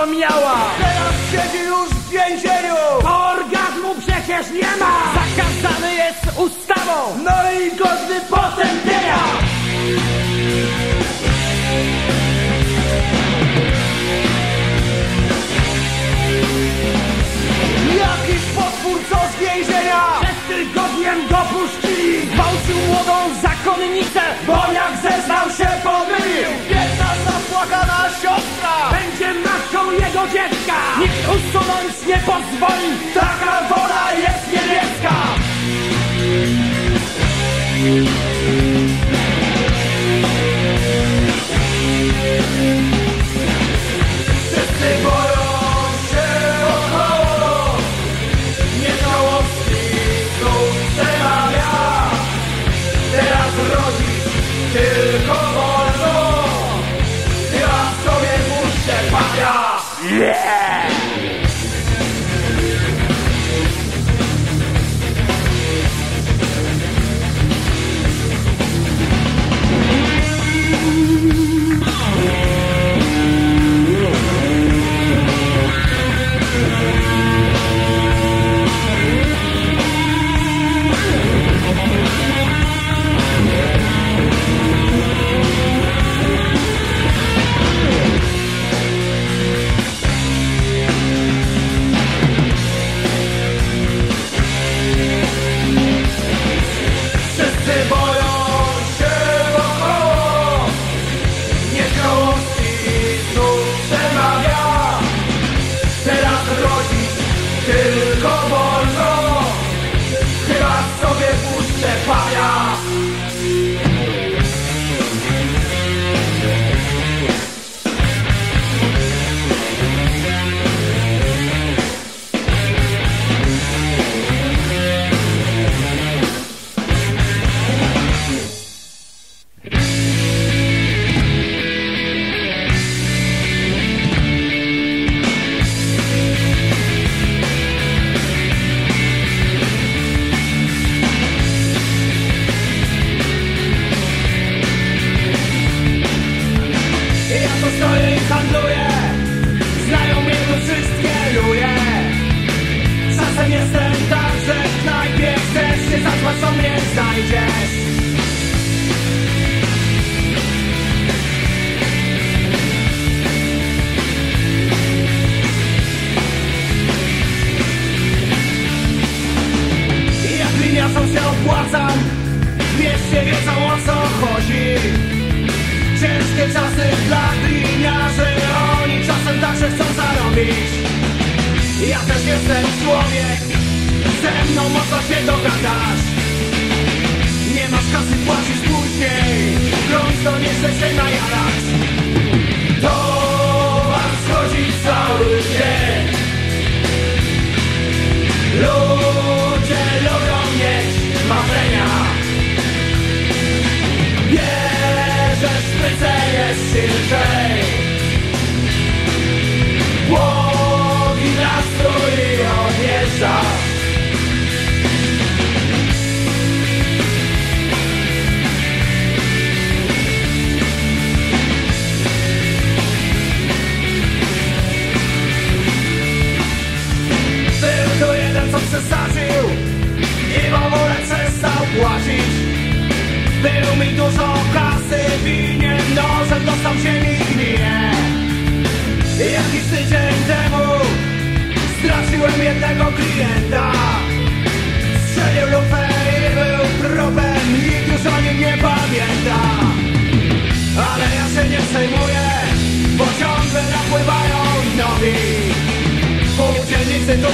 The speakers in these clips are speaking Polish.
orgazmie co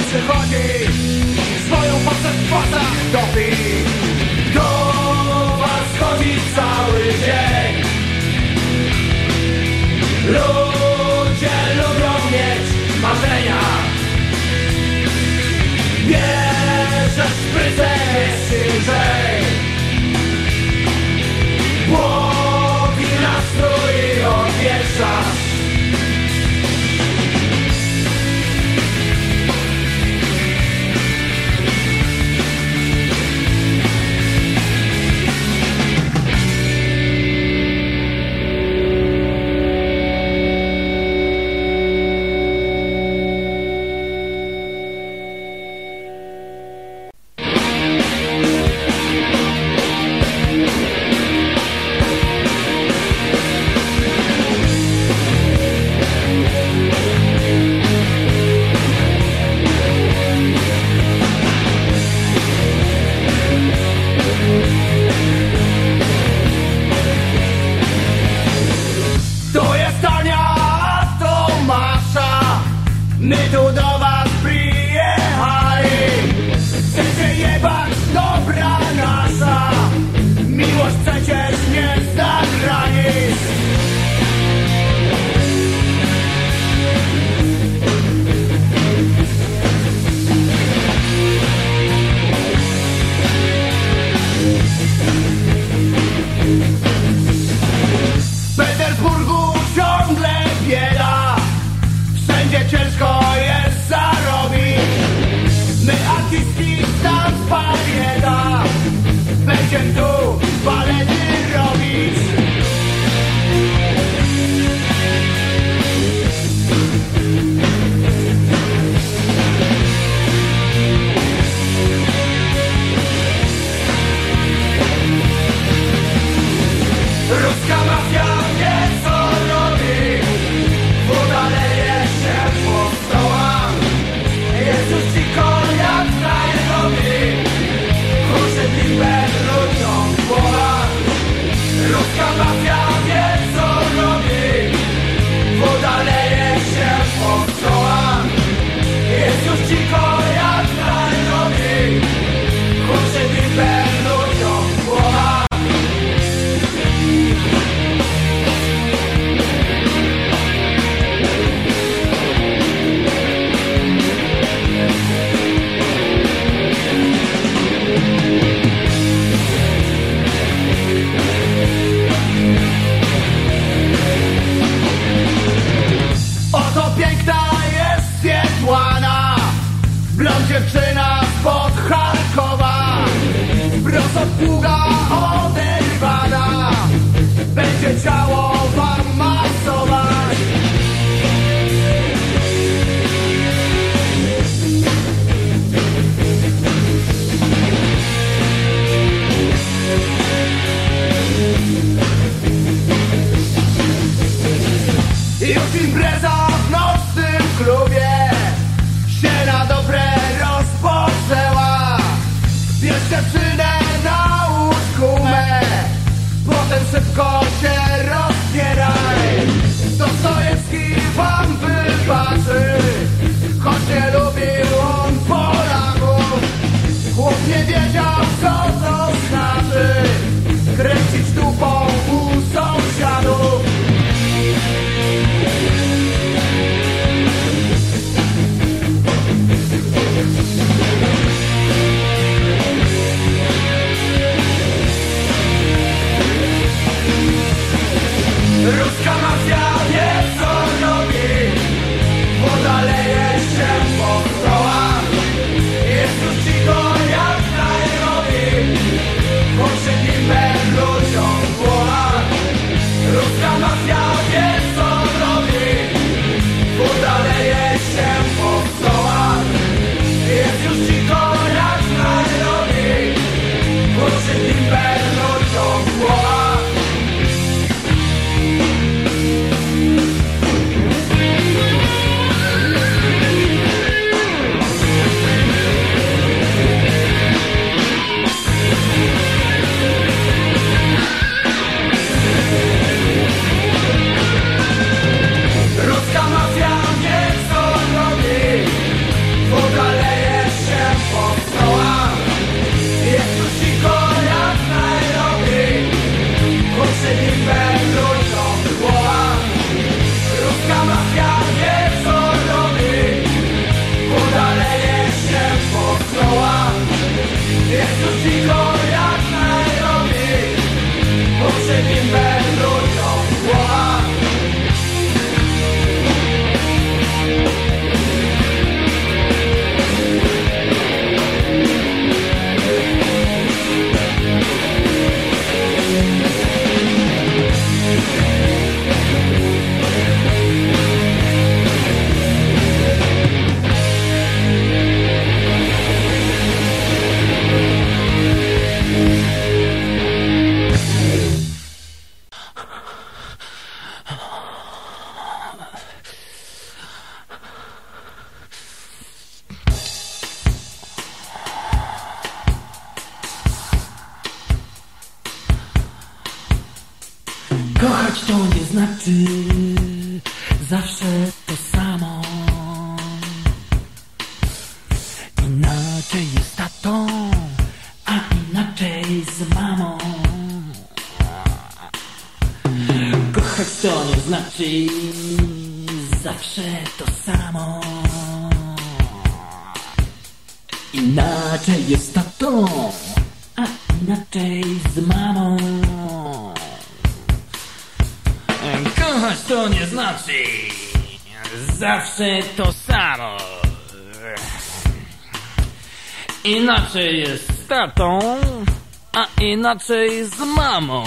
It's a Już impreza w nocnym klubie tatą, a inaczej z mamą. Kochać to nie znaczy zawsze to samo. Inaczej jest tatą, a inaczej z mamą. Kochać to nie znaczy zawsze to samo. Inaczej jest z tatą, a inaczej z mamą.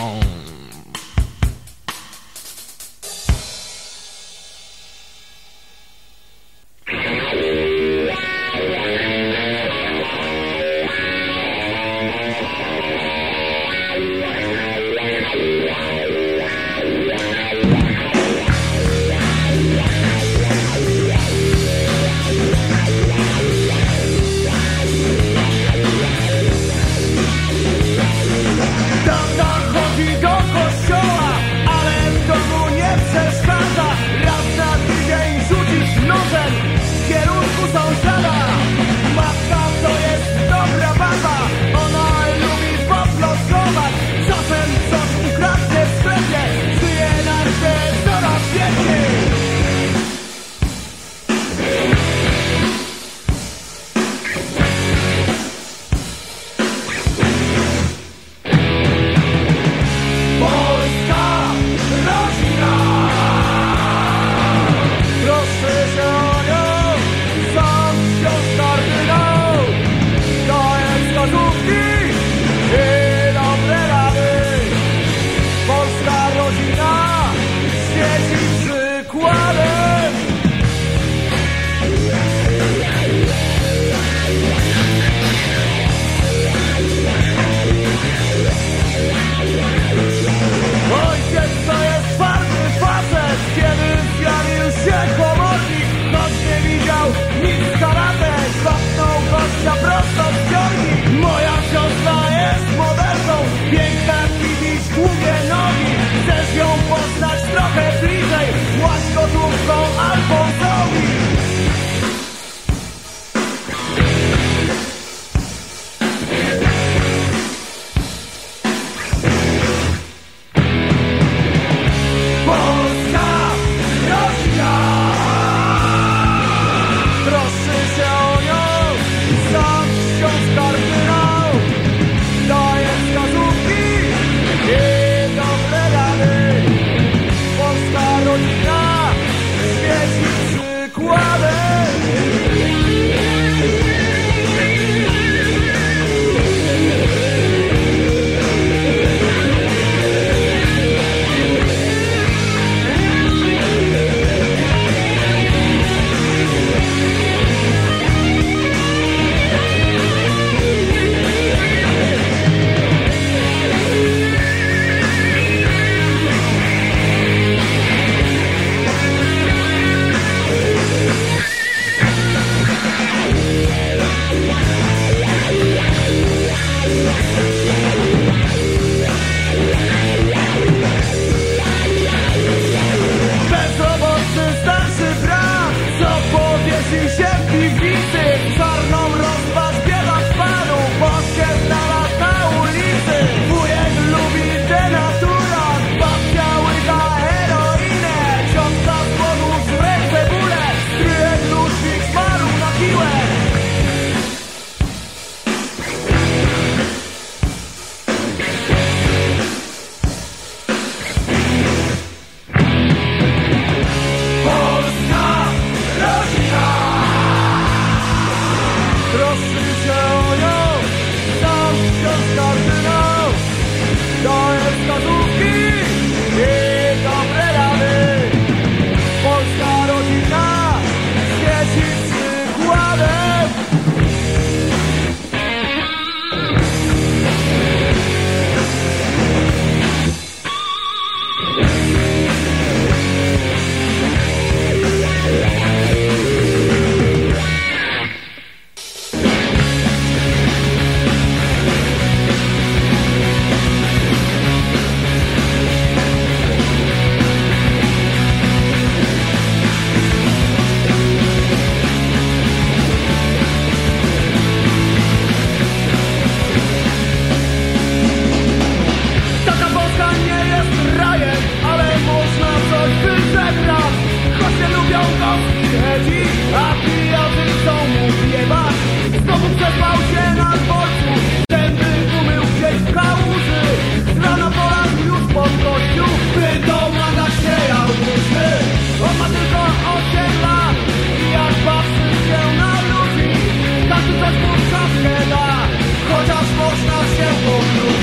Beautiful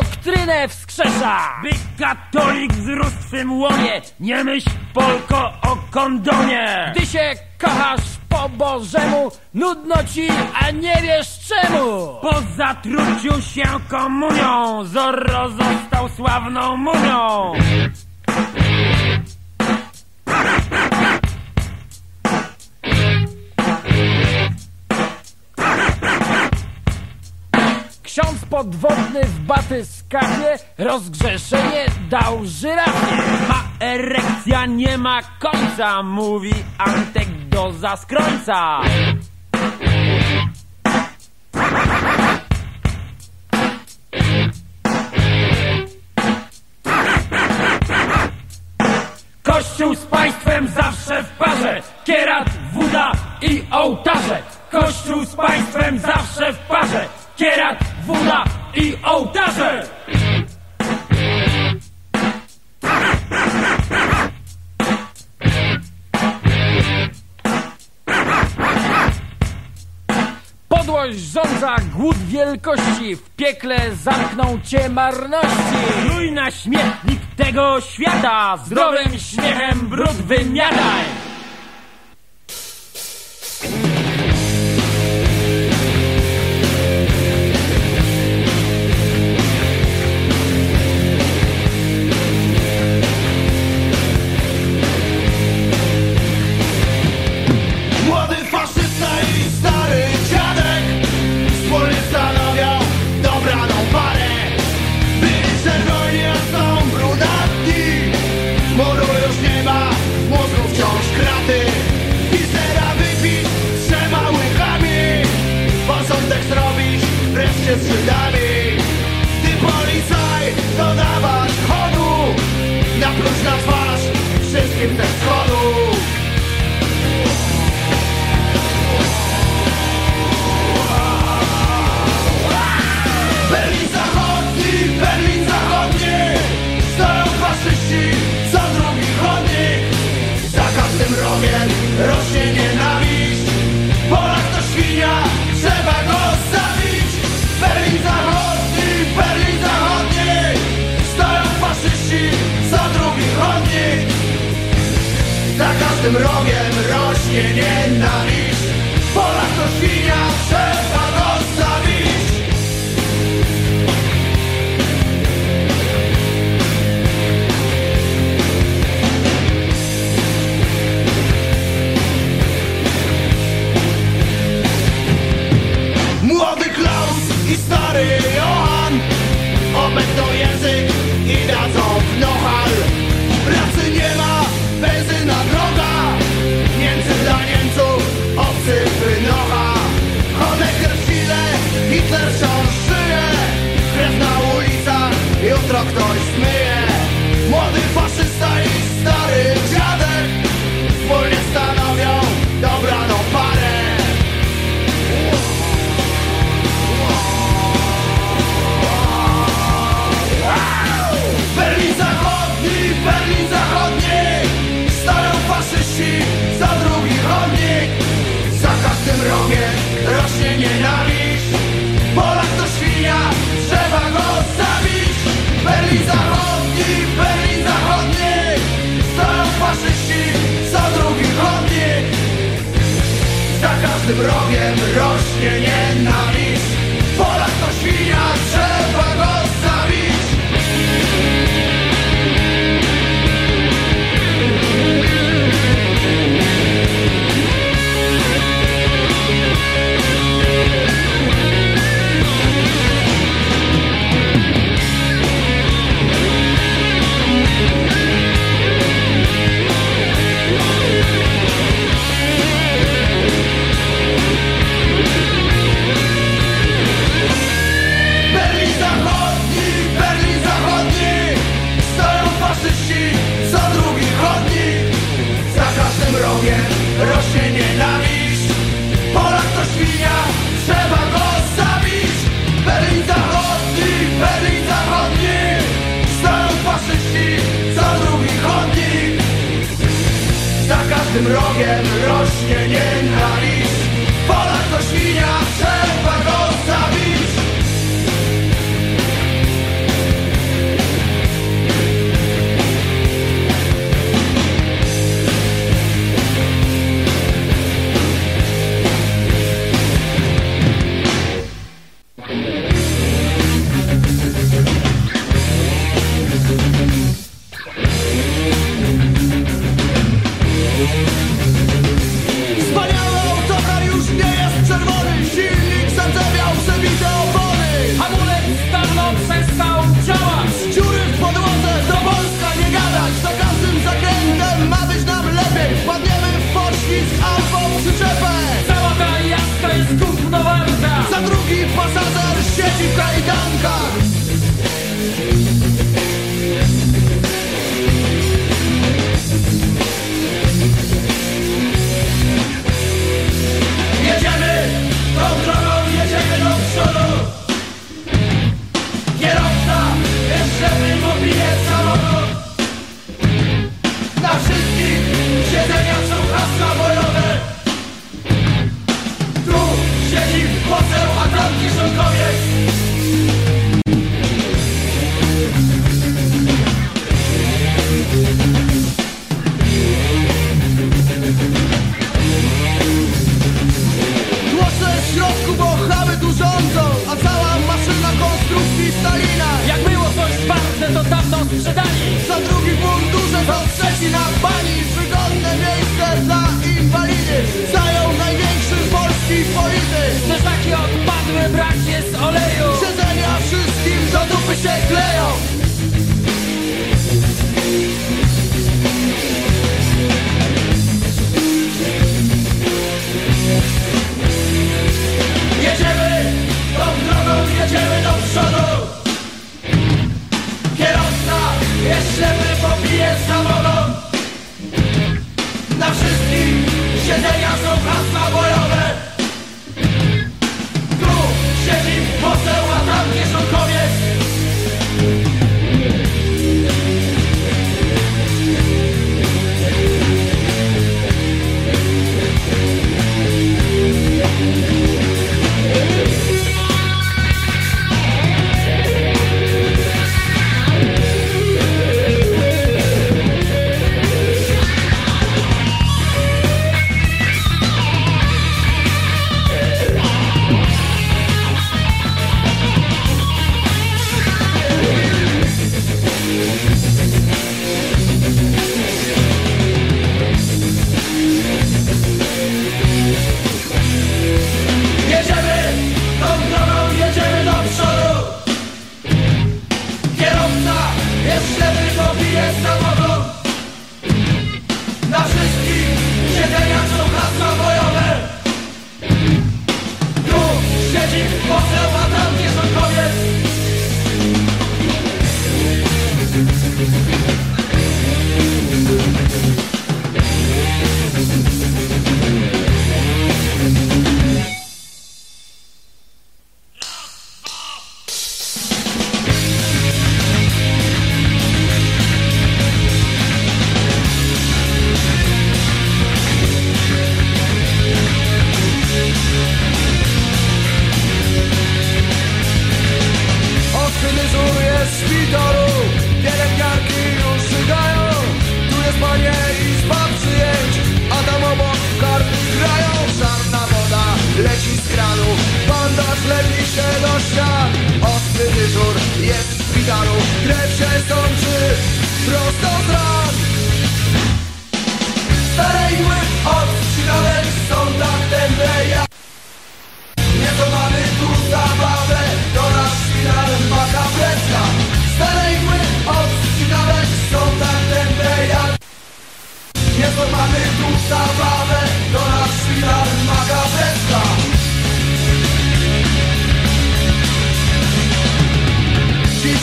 doktrynę wskrzesza. By katolik wzrósł w swym łonie, nie myśl Polko o kondomie. Gdy się kochasz po Bożemu, nudno ci, a nie wiesz czemu. Po zatruciu się komunią, Zorro został sławną munią. Ksiądz podwodny w baty skapie rozgrzeszenie dał żyrafie. Ma erekcja, nie ma końca, mówi Antek do zaskrońca. Kościół z państwem zawsze w parze, kierat, woda i ołtarze. Kościół z państwem zawsze w parze, kierat, woda i ołtarze. Podłość rządza głód wielkości, w piekle zamkną cię marności. Rój na śmietnik tego świata, zdrowym śmiechem brud wymiataj. Każdym rogiem rośnie nienawiść Polak to świnia, trzeba go zabić Młody Klaus i stary Johan Obędą wieczór jest szpitalu Krew się sączy prosto z ran Stare igły od skrzydełek są tak tędre jak Nie to mamy tu zabawę Do nas szpital maka preska Stare igły od skrzydełek są tak tędre jak Nie to mamy tu zabawę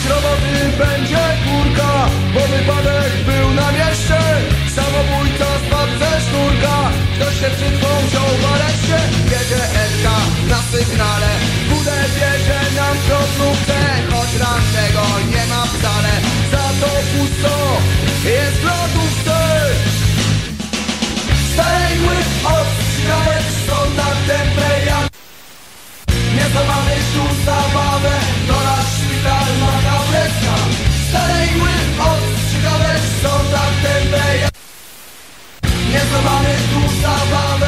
z roboty będzie kurka Bo wypadek był na mieście. Samobójca spadł ze sznurka Ktoś się przy twą wziął w areszcie. Jedzie Edka na sygnale Budę bierze nam w kroplówce Choć rannego nie ma wcale Za to pusto jest w lodówce. Starej łyk od skrawek Są na tempę jak Niezłamany tu zabawę Nie schowany tu za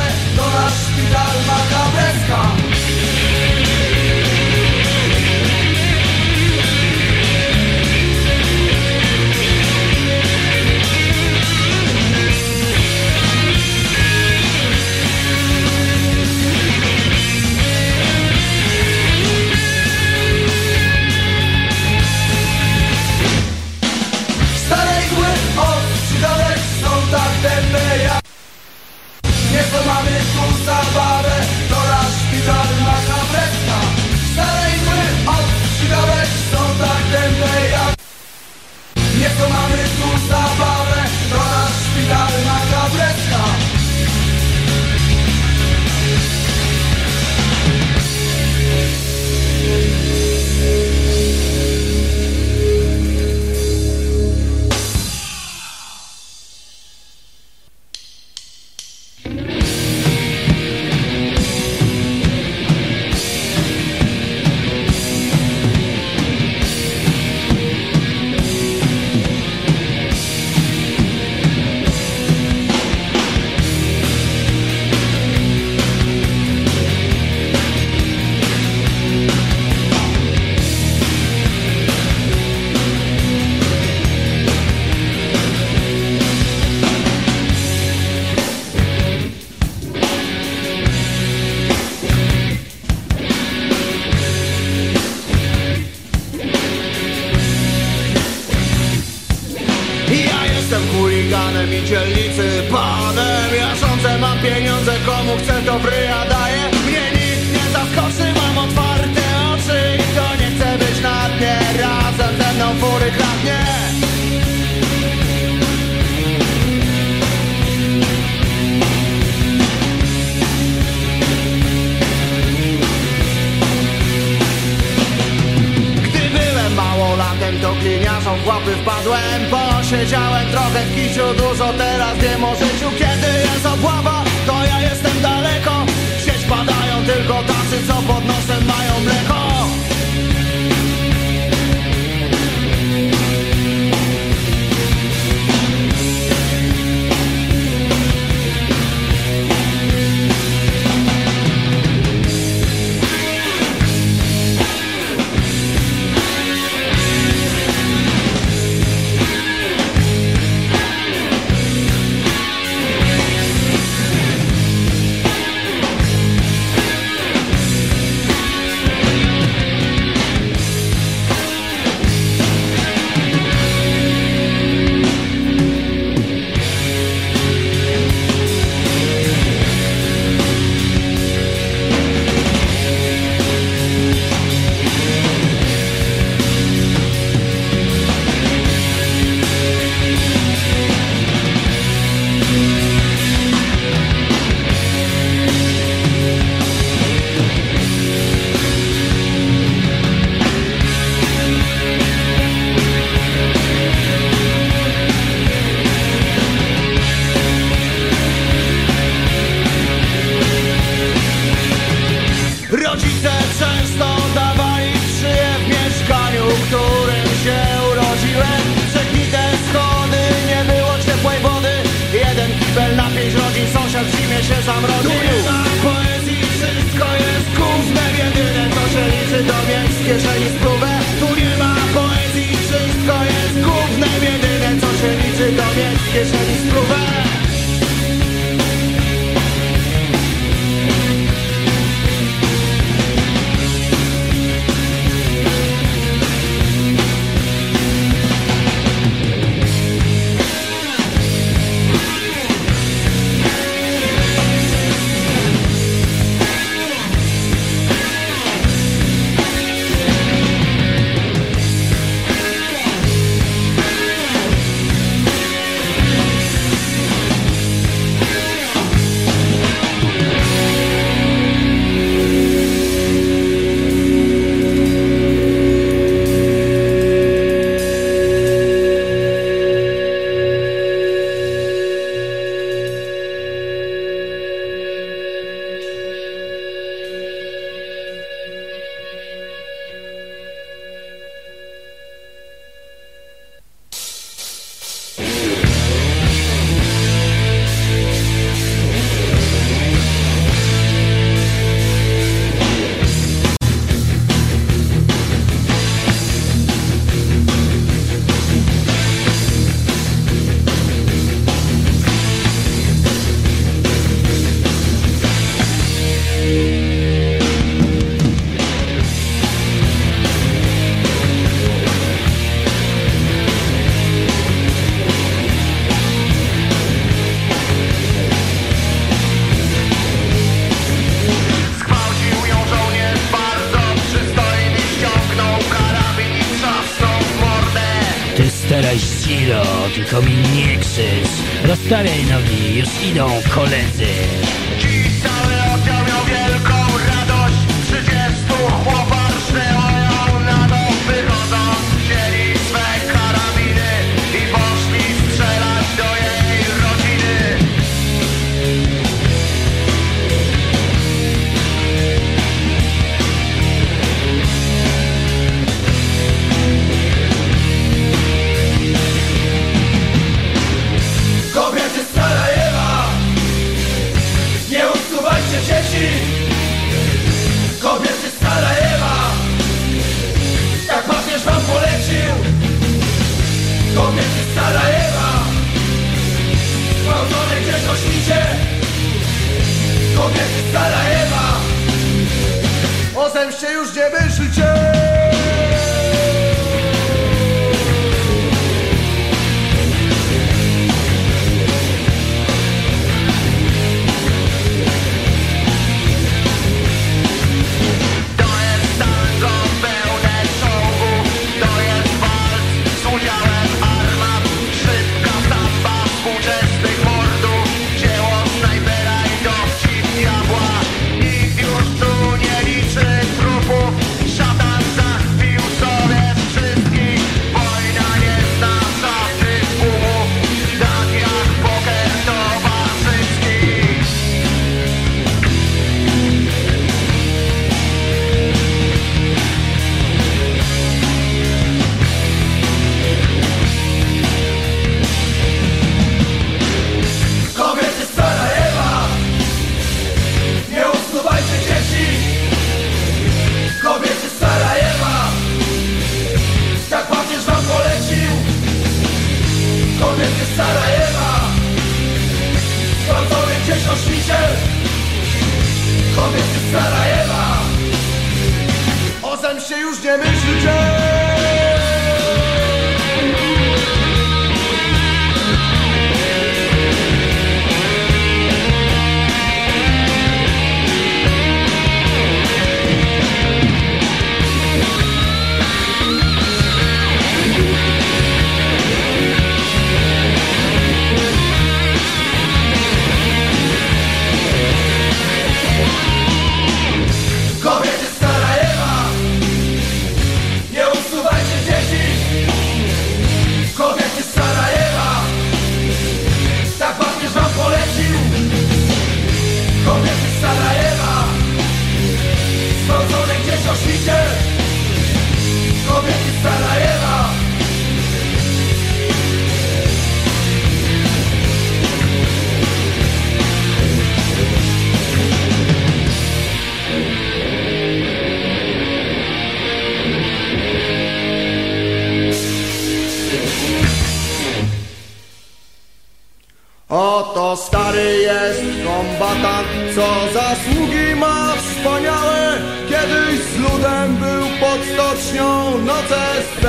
dzielnicy. Panem Jaszące mam pieniądze, komu? Chcę to wryja gliniarzom w łapy wpadłem Posiedziałem trochę w kiciu, dużo teraz wiem o życiu. Kiedy jest obława, to ja jestem daleko. Sieć padają tylko tacy, co pod nosem mają mleko Teraz Zero, tylko mi nie krzyż. Rozstawiaj nogi, już idą koledzy. człowiek Sarajewa już nie myślcie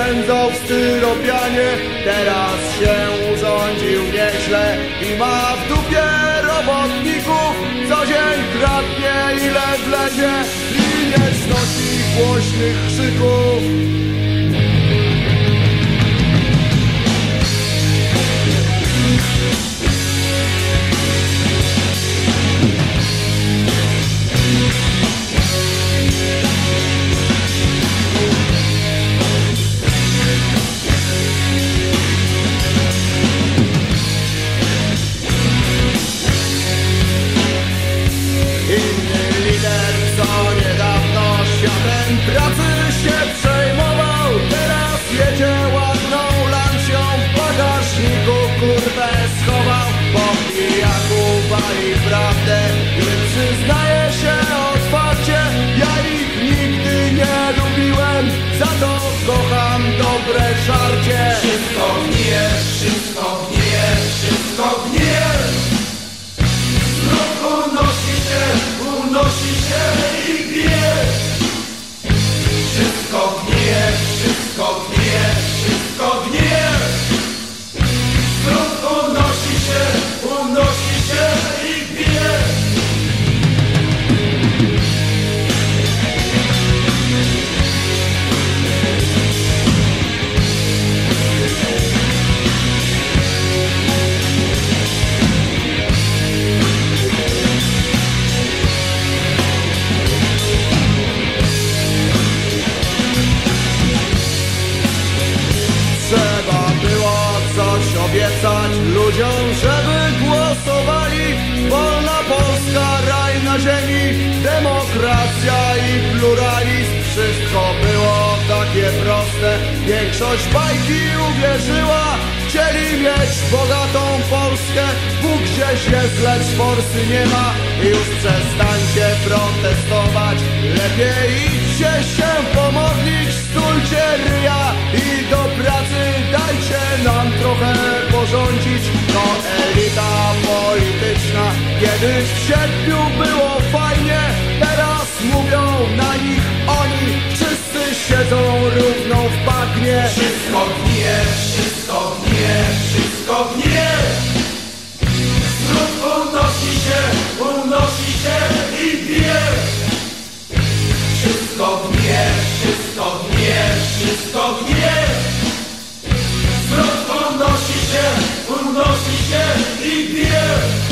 pędzą w styropianie Teraz się urządził nieźle i ma w dupie robotników. Co dzień kradnie ile wlezie. I nie znosi głośnych krzyków. coś bajki uwierzyła. Chcieli mieć bogatą Polskę. Bóg gdzieś jest, lecz forsy nie ma. Już przestańcie protestować. Lepiej idźcie się pomodlić. Stulcie ryja i do pracy Dajcie nam trochę porządzić. To elita polityczna. Kiedyś w sierpniu było fajnie. Teraz mówią na nich oni. Wszyscy siedzą gnie Wszystko gnie, wszystko gnie, wszystko gnie. Wśród unosi się, unosi się i bie Wszystko gnie, wszystko gnie, wszystko gnie. Wśród unosi się, unosi się i bie